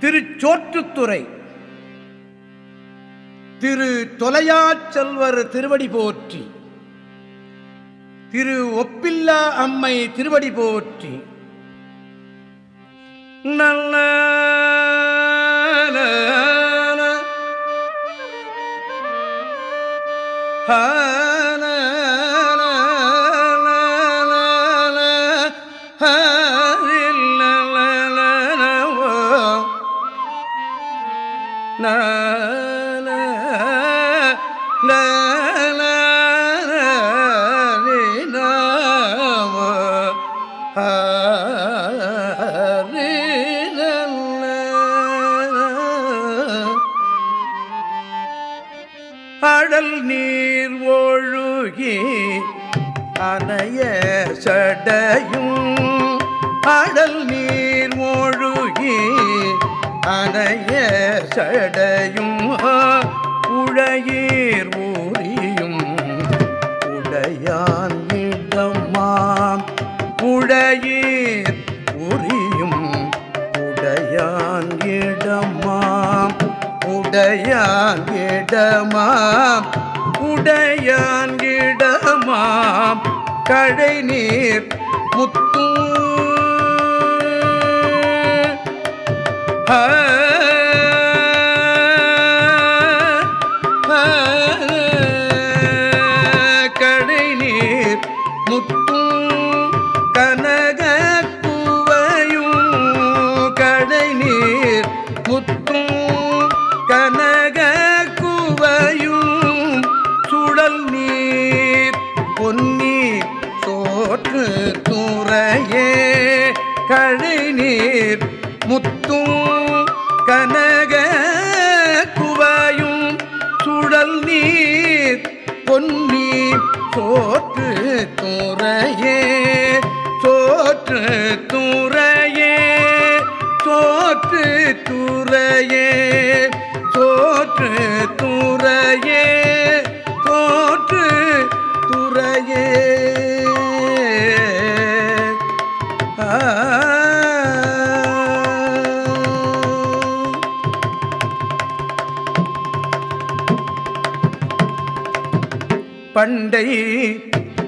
திருச்சோற்றுத்துறை. திரு தொலையாச்செல்வர் திருவடி போற்றி. திரு ஒப்பில்லா அம்மை திருவடி போற்றி. நல்ல ஆ அடல் நீர் ஒழுகி அணைய சடையும். அடல் நீர் ஒழுகி அணைய சடையும். உழையே உடையான் இடமாம் உடையீர் உரியும் உடையான் இடமாம் உடையான் இடமாம். உடையான் இடமாம். கடை நீர் முத்து ஹ! பண்டை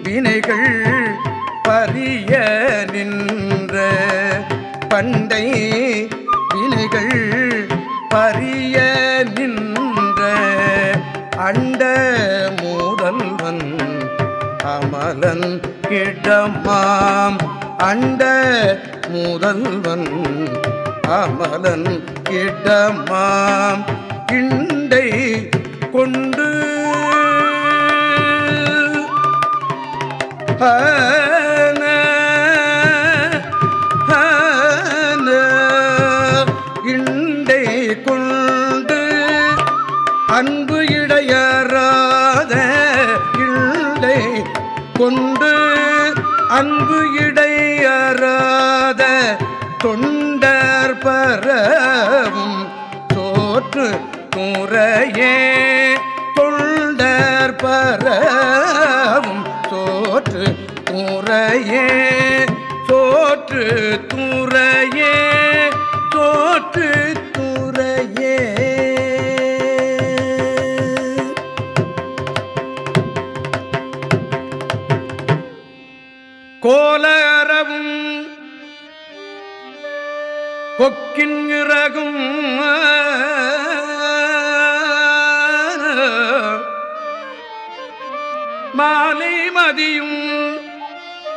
வினைகள் பரிய நின்ற பண்டை வினைகள் பரிய நின்ற அண்ட மூதல்வன் அமலன் கிடமாம். அண்ட முதல்வன் அமலன் கிடமாம். கிண்டை கொண்டு இண்டை கொண்டு அன்பு இடையறாத இண்டை கொண்டு அன்பு இடையறாத தொண்டர் பரவும் சோற்று துறையே தொண்டர் பரவும் துறையே சோற்று துறையே சோற்று துறையே. கோலரவும் கொக்கின் இறகும் மாலை மதியும்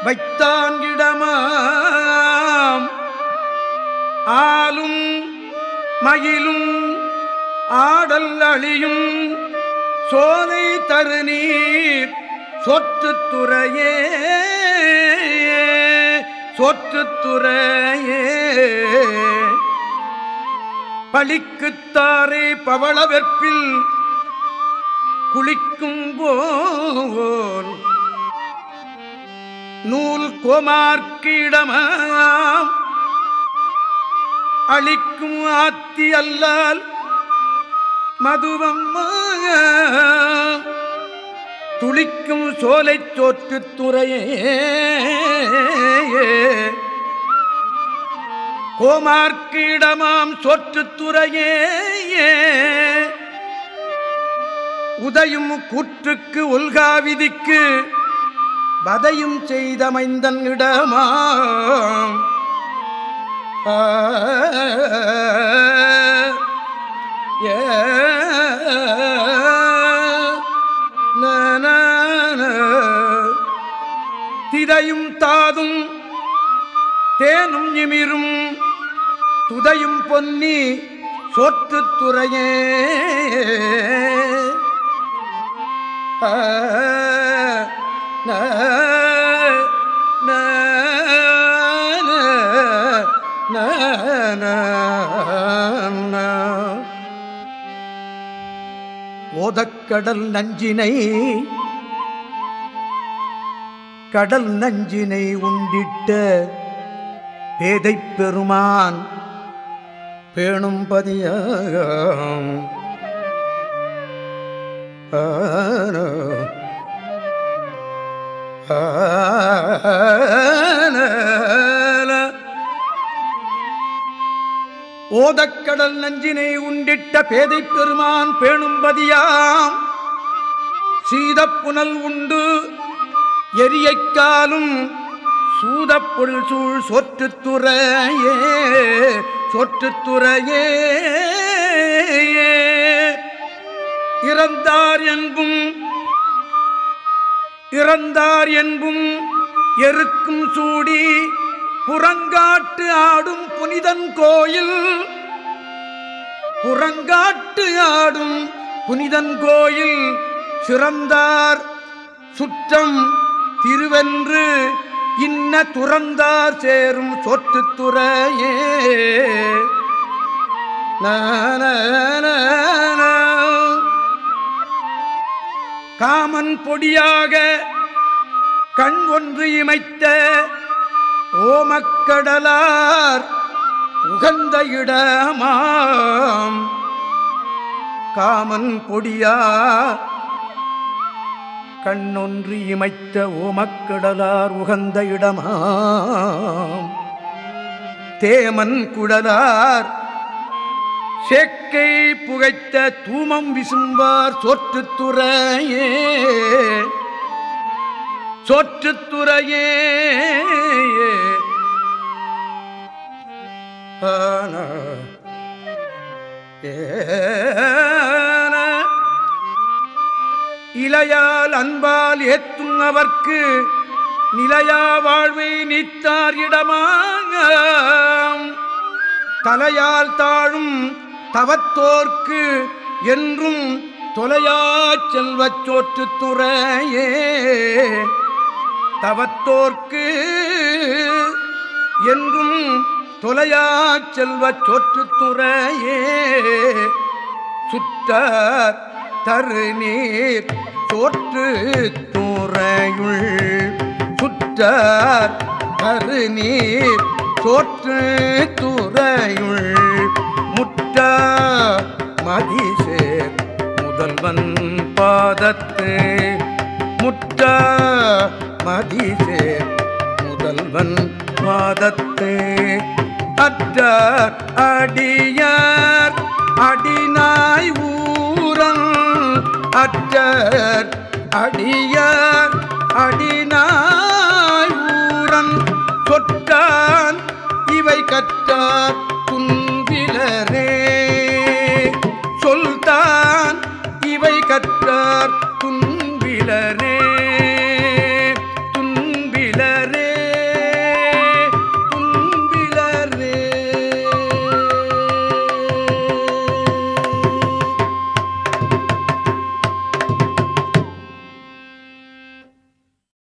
வைத்தான் இடமாம் ஆலும் மயிலும் ஆடல் அழியும் சோலை தருநீர் சொற்றுத்துறையே சொற்றுத்துறையே பழிக்குத்தாரே பவளவெற்பில் குளிக்கும் போல் நூல் கோமார்க்கிடமாம். அழிக்கும் ஆத்தி அல்லால் மதுவம்மா. துளிக்கும் சோலை சோற்று துறையே. கோமார்க்கிடமாம் இடமாம் சொற்றுத்துறையே உதயும் கூற்றுக்கு உல்காவிதிக்கு வதையும் செய்தமைந்தன் இடமா ஆ, ஏ, திதையும் தாதும் தேனும் இமிரும் துதையும் பொன்னி சோற்றுத் துறையே ஓதக்கடல் நஞ்சினை கடல் நஞ்சினை உண்டிட்ட பேதை பெருமான் பேணும் பதியாம் ஆன, ஆன. ஓதக்கடல் நஞ்சினை உண்டிட்ட பேதை பெருமான் பேணும்பதியாம். சீதப்புனல் உண்டு எரியைக்காலும் சூதப்பொருள் சூழ் சொற்றுத்துறையே சொற்றுத்துறையே இறந்தார் என்பும் இறந்தார் என்பும் எருக்கும் சூடி புறங்காட்டு ஆடும் புனிதன் கோயில். புறங்காட்டு ஆடும் புனிதன் கோயில் சிறந்தார். சுற்றம் திருவென்று இன்ன துறந்தார் சேரும் சொற்றுத்துறையே. நான காமன் பொடியாக கண் ஒன்று இமைத்த ஓமக்கடலார் உகந்த இடமாம். காமன் பொடியா கண்ணொன்று இமைத்த ஓமக்கடலார் உகந்த இடமாம். தேமன் குடலார் சேக்கை புகைத்த தூமம் விசும்பார் சொற்றுத்துறையே சொற்றுத்துறையே ஆனா ஏன. இளையால் அன்பால் ஏத்தும் அவர்க்கு நிலையா வாழ்வை நீத்தார் இடமாக தலையால் தாழும் தவத்தோர்க்கு என்றும் தொலையா செல்வச் சோற்று துறையே தவத்தோர்க்கு என்றும் தொலையா செல்வச் சோற்று துறையே சுற்ற தரு நீர் சோற்று துறையுள் சுற்ற தரு நீர் சோற்று துறையுள் முற்ற மதிசே முதல்வன் பாதத்து. முற்ற மதிசே முதல்வன் பாதத்து. அற்றார் அடியார் அடிநாய் ஊரன் அற்றார் அடியார் அடிநாய் ஊரன் சொற்றான் இவை கற்றார் துன்பிலரே சொல்தான் இவை கற்றார் துன்பிலரே.